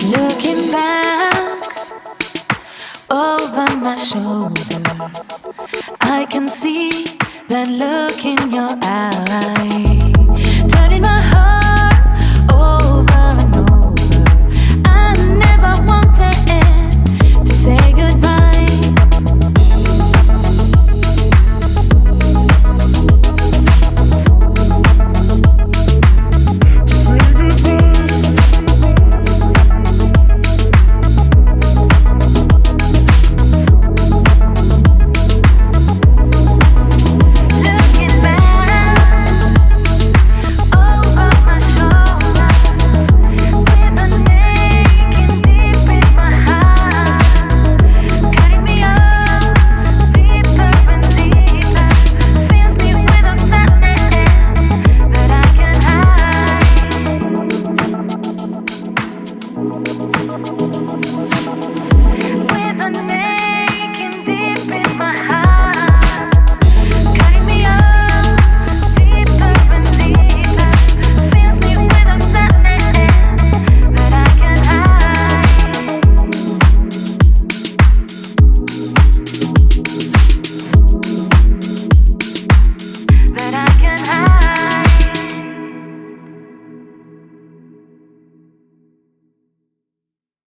Looking back over my shoulder, I can see that look in your eyes.